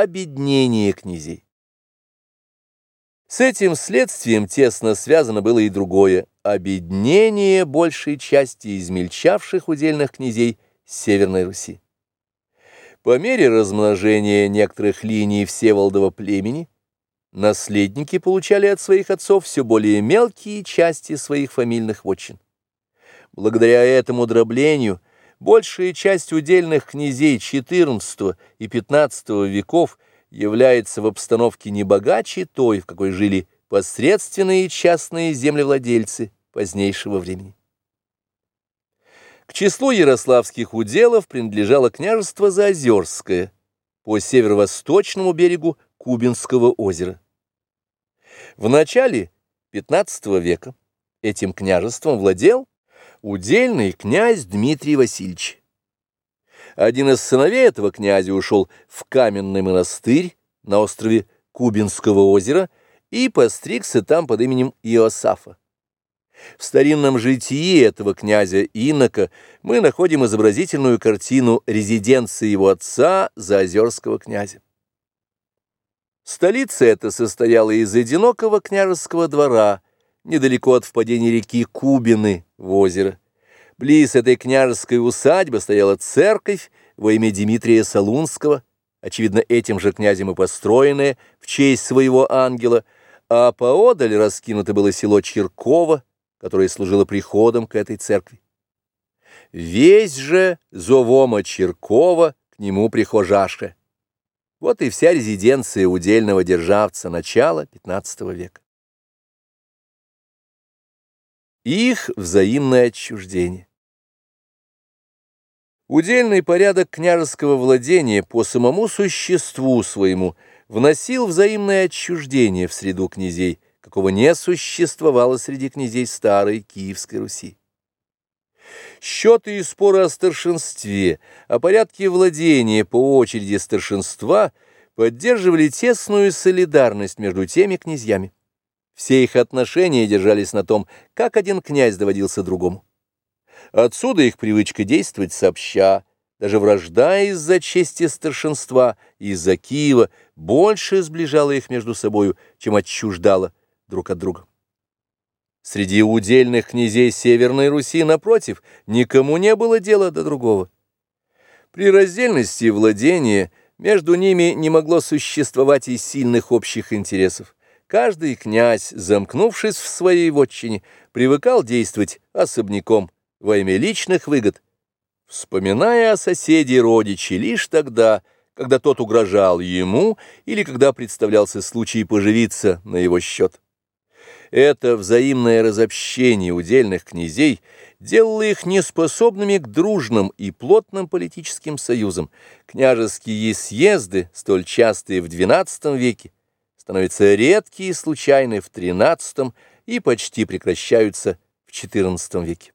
обеднение князей. С этим следствием тесно связано было и другое – обеднение большей части измельчавших удельных князей Северной Руси. По мере размножения некоторых линий Всеволодова племени, наследники получали от своих отцов все более мелкие части своих фамильных вотчин. Благодаря этому дроблению большая часть удельных князей XIV и XV веков – является в обстановке не богаче той, в какой жили посредственные частные землевладельцы позднейшего времени. К числу ярославских уделов принадлежало княжество Заозерское по северо-восточному берегу Кубинского озера. В начале XV века этим княжеством владел удельный князь Дмитрий Васильевич. Один из сыновей этого князя ушел в каменный монастырь на острове Кубинского озера и постригся там под именем Иосафа. В старинном житии этого князя Инока мы находим изобразительную картину резиденции его отца, Заозерского князя. Столица эта состояла из одинокого княжеского двора, недалеко от впадения реки Кубины в озеро. Близ этой княжеской усадьбы стояла церковь во имя Дмитрия Солунского, очевидно, этим же князем и построенная в честь своего ангела, а поодаль раскинуто было село Черково, которое служило приходом к этой церкви. Весь же Зовома Черкова к нему прихожаше. Вот и вся резиденция удельного державца начала XV века. Их взаимное отчуждение. Удельный порядок княжеского владения по самому существу своему вносил взаимное отчуждение в среду князей, какого не существовало среди князей старой Киевской Руси. Счеты и споры о старшинстве, о порядке владения по очереди старшинства поддерживали тесную солидарность между теми князьями. Все их отношения держались на том, как один князь доводился другому. Отсюда их привычка действовать сообща, даже вражда из-за чести старшинства, из-за Киева, больше сближала их между собою, чем отчуждала друг от друга. Среди удельных князей Северной Руси, напротив, никому не было дела до другого. При раздельности владения между ними не могло существовать и сильных общих интересов. Каждый князь, замкнувшись в своей вотчине, привыкал действовать особняком, во имя личных выгод, вспоминая о соседе родичи лишь тогда, когда тот угрожал ему или когда представлялся случай поживиться на его счет. Это взаимное разобщение удельных князей делало их неспособными к дружным и плотным политическим союзам. Княжеские съезды, столь частые в XII веке, становятся редкие и случайны в XIII и почти прекращаются в XIV веке.